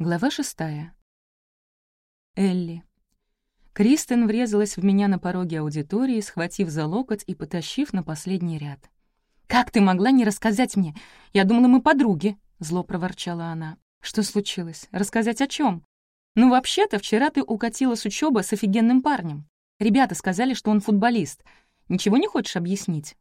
Глава шестая. Элли. Кристен врезалась в меня на пороге аудитории, схватив за локоть и потащив на последний ряд. «Как ты могла не рассказать мне? Я думала, мы подруги», — зло проворчала она. «Что случилось? Рассказать о чем? «Ну, вообще-то, вчера ты укатила с учебы с офигенным парнем. Ребята сказали, что он футболист. Ничего не хочешь объяснить?»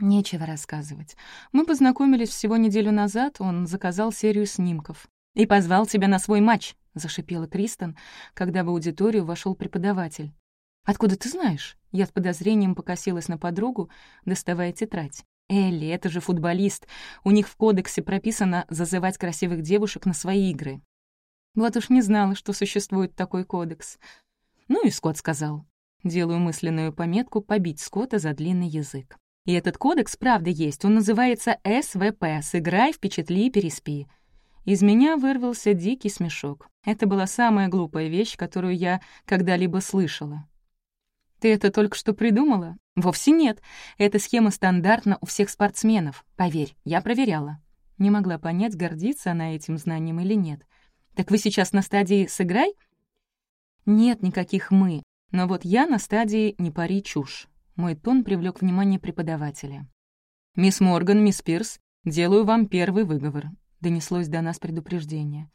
«Нечего рассказывать. Мы познакомились всего неделю назад, он заказал серию снимков и позвал тебя на свой матч», — зашипела Кристен, когда в аудиторию вошел преподаватель. «Откуда ты знаешь?» Я с подозрением покосилась на подругу, доставая тетрадь. «Элли, это же футболист. У них в кодексе прописано зазывать красивых девушек на свои игры». Вот уж не знала, что существует такой кодекс. Ну и Скотт сказал. Делаю мысленную пометку «побить Скотта за длинный язык». И этот кодекс, правда, есть. Он называется СВП «Сыграй, впечатли, переспи». Из меня вырвался дикий смешок. Это была самая глупая вещь, которую я когда-либо слышала. «Ты это только что придумала?» «Вовсе нет. Эта схема стандартна у всех спортсменов. Поверь, я проверяла». Не могла понять, гордится она этим знанием или нет. «Так вы сейчас на стадии «сыграй»?» «Нет никаких «мы», но вот я на стадии «не пари чушь». Мой тон привлек внимание преподавателя. «Мисс Морган, мисс Пирс, делаю вам первый выговор. — донеслось до нас предупреждение.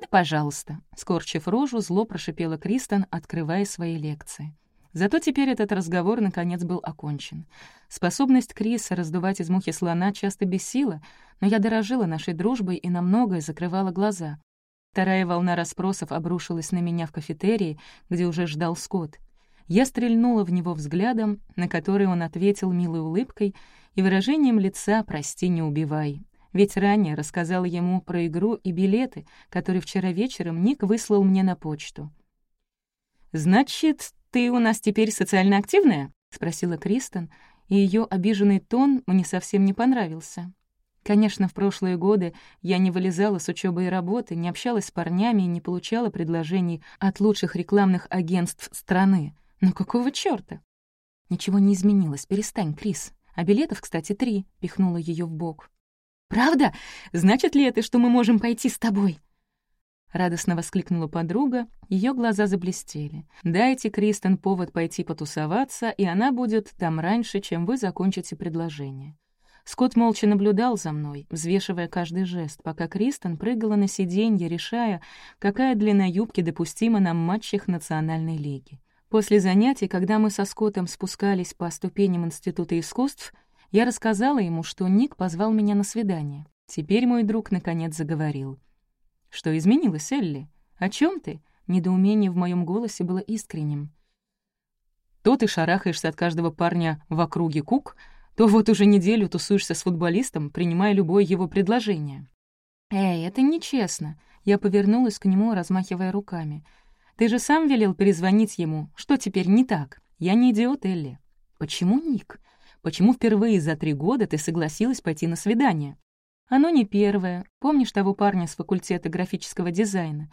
«Да, пожалуйста», — скорчив рожу, зло прошипела Кристен, открывая свои лекции. Зато теперь этот разговор наконец был окончен. Способность Криса раздувать из мухи слона часто бесила, но я дорожила нашей дружбой и на многое закрывала глаза. Вторая волна расспросов обрушилась на меня в кафетерии, где уже ждал Скотт. Я стрельнула в него взглядом, на который он ответил милой улыбкой и выражением лица «прости, не убивай», ведь ранее рассказала ему про игру и билеты, которые вчера вечером Ник выслал мне на почту. «Значит, ты у нас теперь социально активная?» — спросила Кристен, и ее обиженный тон мне совсем не понравился. Конечно, в прошлые годы я не вылезала с учебы и работы, не общалась с парнями и не получала предложений от лучших рекламных агентств страны. Но какого чёрта? Ничего не изменилось, перестань, Крис. А билетов, кстати, три, пихнула ее в бок. «Правда? Значит ли это, что мы можем пойти с тобой?» Радостно воскликнула подруга, ее глаза заблестели. «Дайте Кристен повод пойти потусоваться, и она будет там раньше, чем вы закончите предложение». Скотт молча наблюдал за мной, взвешивая каждый жест, пока Кристен прыгала на сиденье, решая, какая длина юбки допустима на матчах Национальной лиги. После занятий, когда мы со Скоттом спускались по ступеням Института искусств, я рассказала ему, что Ник позвал меня на свидание. Теперь мой друг наконец заговорил. «Что изменилось, Элли? О чем ты?» Недоумение в моем голосе было искренним. То ты шарахаешься от каждого парня в округе Кук, то вот уже неделю тусуешься с футболистом, принимая любое его предложение. «Эй, это нечестно!» Я повернулась к нему, размахивая руками. «Ты же сам велел перезвонить ему. Что теперь не так? Я не идиот, Элли». «Почему Ник? Почему впервые за три года ты согласилась пойти на свидание? Оно не первое. Помнишь того парня с факультета графического дизайна?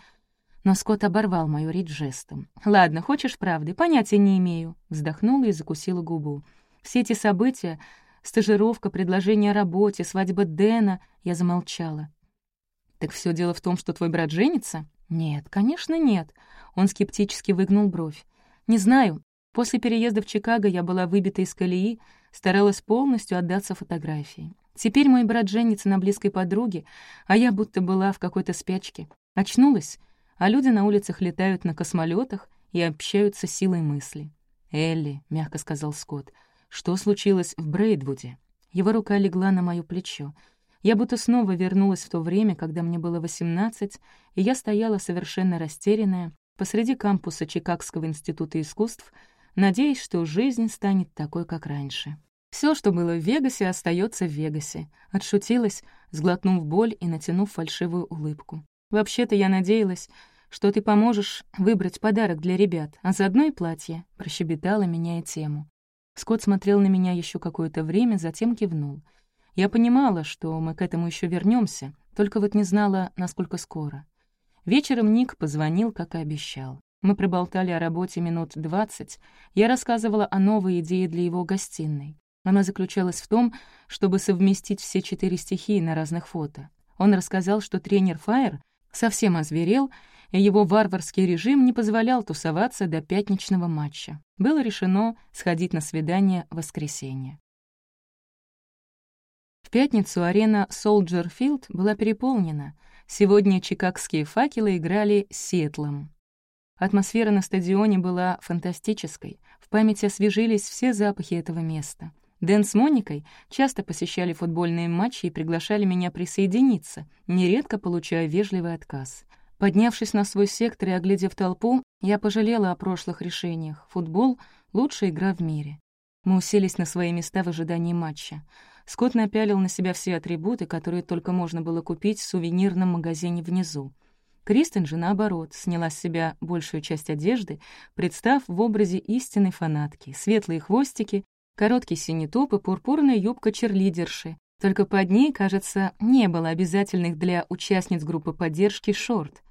Но Скотт оборвал мою речь жестом. «Ладно, хочешь правды? Понятия не имею». Вздохнула и закусила губу. Все эти события — стажировка, предложение о работе, свадьба Дэна — я замолчала. «Так все дело в том, что твой брат женится?» «Нет, конечно, нет». Он скептически выгнул бровь. «Не знаю. После переезда в Чикаго я была выбита из колеи, старалась полностью отдаться фотографии. Теперь мой брат женится на близкой подруге, а я будто была в какой-то спячке. Очнулась, а люди на улицах летают на космолетах и общаются силой мысли. «Элли», — мягко сказал Скотт, — «что случилось в Брейдвуде?» Его рука легла на моё плечо. Я будто снова вернулась в то время, когда мне было восемнадцать, и я стояла совершенно растерянная посреди кампуса Чикагского института искусств — надеясь, что жизнь станет такой, как раньше. Все, что было в Вегасе, остается в Вегасе. Отшутилась, сглотнув боль и натянув фальшивую улыбку. Вообще-то я надеялась, что ты поможешь выбрать подарок для ребят, а заодно и платье, прощебетала, меняя тему. Скотт смотрел на меня еще какое-то время, затем кивнул. Я понимала, что мы к этому еще вернемся, только вот не знала, насколько скоро. Вечером Ник позвонил, как и обещал. Мы проболтали о работе минут двадцать. Я рассказывала о новой идее для его гостиной. Она заключалась в том, чтобы совместить все четыре стихии на разных фото. Он рассказал, что тренер Фаер совсем озверел, и его варварский режим не позволял тусоваться до пятничного матча. Было решено сходить на свидание в воскресенье. В пятницу арена Field была переполнена. Сегодня чикагские факелы играли с Сиэтлом. Атмосфера на стадионе была фантастической. В памяти освежились все запахи этого места. Дэн с Моникой часто посещали футбольные матчи и приглашали меня присоединиться, нередко получая вежливый отказ. Поднявшись на свой сектор и оглядев толпу, я пожалела о прошлых решениях. Футбол — лучшая игра в мире. Мы уселись на свои места в ожидании матча. Скотт напялил на себя все атрибуты, которые только можно было купить в сувенирном магазине внизу. Кристен же, наоборот, сняла с себя большую часть одежды, представ в образе истинной фанатки. Светлые хвостики, короткий синий топ и пурпурная юбка черлидерши. Только под ней, кажется, не было обязательных для участниц группы поддержки шорт.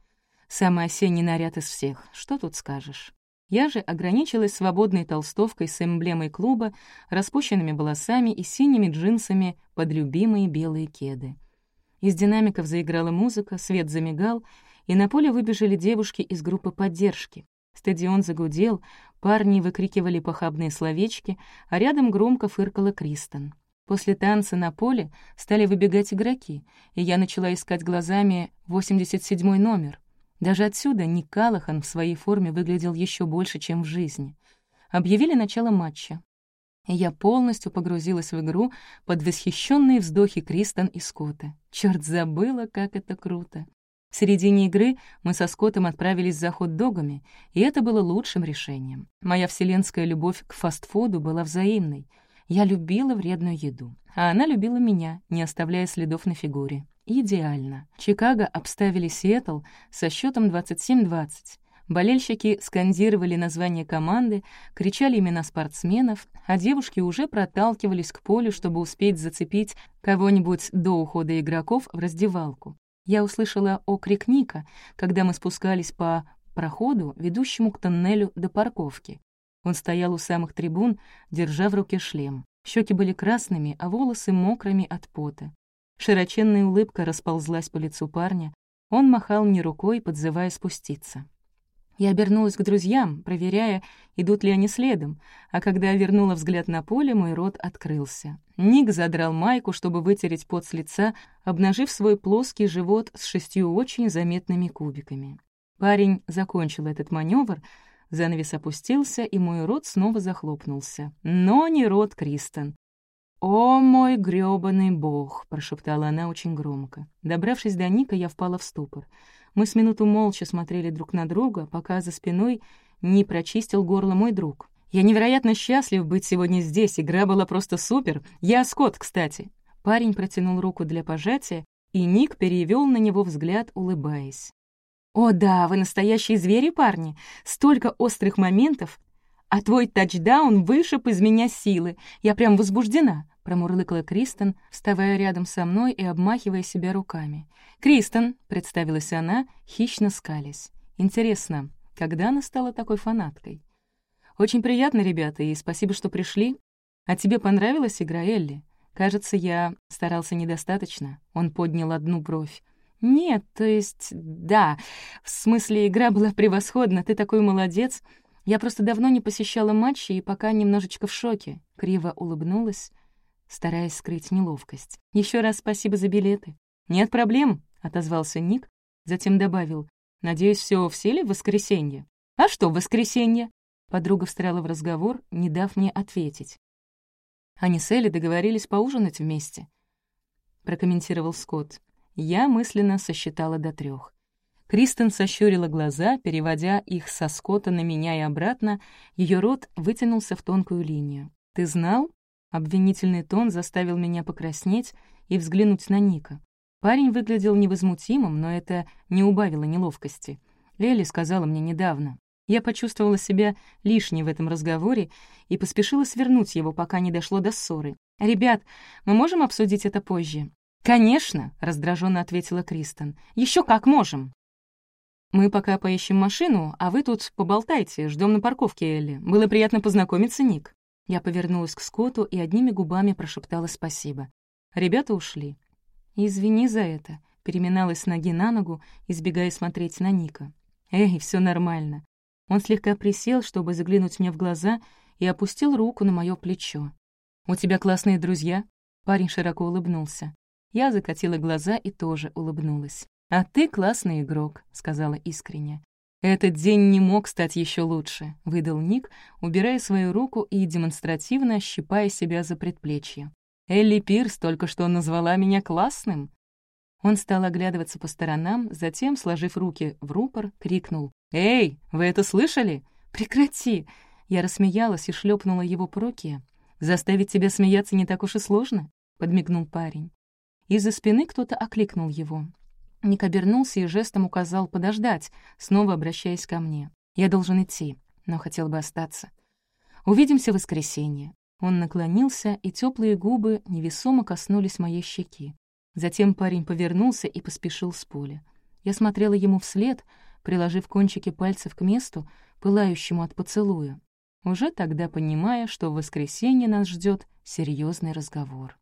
Самый осенний наряд из всех, что тут скажешь. Я же ограничилась свободной толстовкой с эмблемой клуба, распущенными волосами и синими джинсами под любимые белые кеды. Из динамиков заиграла музыка, свет замигал, и на поле выбежали девушки из группы поддержки. Стадион загудел, парни выкрикивали похабные словечки, а рядом громко фыркала Кристен. После танца на поле стали выбегать игроки, и я начала искать глазами 87-й номер — даже отсюда Ник Калахан в своей форме выглядел еще больше, чем в жизни. Объявили начало матча. И я полностью погрузилась в игру под восхищенные вздохи Кристен и Скотта. Черт, забыла, как это круто. В середине игры мы со Скоттом отправились за хот-догами, и это было лучшим решением. Моя вселенская любовь к фастфуду была взаимной. Я любила вредную еду, а она любила меня, не оставляя следов на фигуре. Идеально. Чикаго обставили Сиэтл со счетом 27-20. Болельщики скандировали название команды, кричали имена спортсменов, а девушки уже проталкивались к полю, чтобы успеть зацепить кого-нибудь до ухода игроков в раздевалку. Я услышала окрик Ника, когда мы спускались по проходу, ведущему к тоннелю до парковки. Он стоял у самых трибун, держа в руке шлем. Щеки были красными, а волосы мокрыми от пота. Широченная улыбка расползлась по лицу парня. Он махал мне рукой, подзывая спуститься. Я обернулась к друзьям, проверяя, идут ли они следом, а когда вернула взгляд на поле, мой рот открылся. Ник задрал майку, чтобы вытереть пот с лица, обнажив свой плоский живот с шестью очень заметными кубиками. Парень закончил этот маневр, занавес опустился, и мой рот снова захлопнулся. Но не рот Кристен. «О мой грёбаный бог!» — прошептала она очень громко. Добравшись до Ника, я впала в ступор. Мы с минуту молча смотрели друг на друга, пока за спиной не прочистил горло мой друг. «Я невероятно счастлив быть сегодня здесь, игра была просто супер. Я Скотт, кстати». Парень протянул руку для пожатия, и Ник перевел на него взгляд, улыбаясь. «О да, вы настоящие звери, парни! Столько острых моментов! А твой тачдаун вышиб из меня силы. Я прям возбуждена промурлыкала Кристен, вставая рядом со мной и обмахивая себя руками. «Кристен», — представилась она, хищно скались. «Интересно, когда она стала такой фанаткой?» «Очень приятно, ребята, и спасибо, что пришли. А тебе понравилась игра, Элли? Кажется, я старался недостаточно». Он поднял одну бровь. «Нет, то есть, да. В смысле, игра была превосходна, ты такой молодец. Я просто давно не посещала матчи и пока немножечко в шоке». Криво улыбнулась стараясь скрыть неловкость. Еще раз спасибо за билеты». «Нет проблем», — отозвался Ник, затем добавил. «Надеюсь, все в силе в воскресенье?» «А что в воскресенье?» Подруга встряла в разговор, не дав мне ответить. Они с Элли договорились поужинать вместе. Прокомментировал Скотт. Я мысленно сосчитала до трех. Кристен сощурила глаза, переводя их со Скотта на меня и обратно. Ее рот вытянулся в тонкую линию. «Ты знал?» Обвинительный тон заставил меня покраснеть и взглянуть на Ника. Парень выглядел невозмутимым, но это не убавило неловкости. Элли сказала мне недавно. Я почувствовала себя лишней в этом разговоре и поспешила свернуть его, пока не дошло до ссоры. «Ребят, мы можем обсудить это позже?» «Конечно», — раздраженно ответила Кристен. Еще как можем». «Мы пока поищем машину, а вы тут поболтайте, ждем на парковке, Элли. Было приятно познакомиться, Ник». Я повернулась к Скотту и одними губами прошептала спасибо. Ребята ушли. «Извини за это», переминалась с ноги на ногу, избегая смотреть на Ника. «Эй, все нормально». Он слегка присел, чтобы заглянуть мне в глаза, и опустил руку на мое плечо. «У тебя классные друзья?» Парень широко улыбнулся. Я закатила глаза и тоже улыбнулась. «А ты классный игрок», — сказала искренне. «Этот день не мог стать еще лучше», — выдал Ник, убирая свою руку и демонстративно щипая себя за предплечье. «Элли Пирс только что назвала меня классным». Он стал оглядываться по сторонам, затем, сложив руки в рупор, крикнул. «Эй, вы это слышали? Прекрати!» Я рассмеялась и шлепнула его по руке. «Заставить тебя смеяться не так уж и сложно», — подмигнул парень. Из-за спины кто-то окликнул его. Ник обернулся и жестом указал подождать, снова обращаясь ко мне. «Я должен идти, но хотел бы остаться. Увидимся в воскресенье». Он наклонился, и теплые губы невесомо коснулись моей щеки. Затем парень повернулся и поспешил с поля. Я смотрела ему вслед, приложив кончики пальцев к месту, пылающему от поцелуя, уже тогда понимая, что в воскресенье нас ждет серьезный разговор.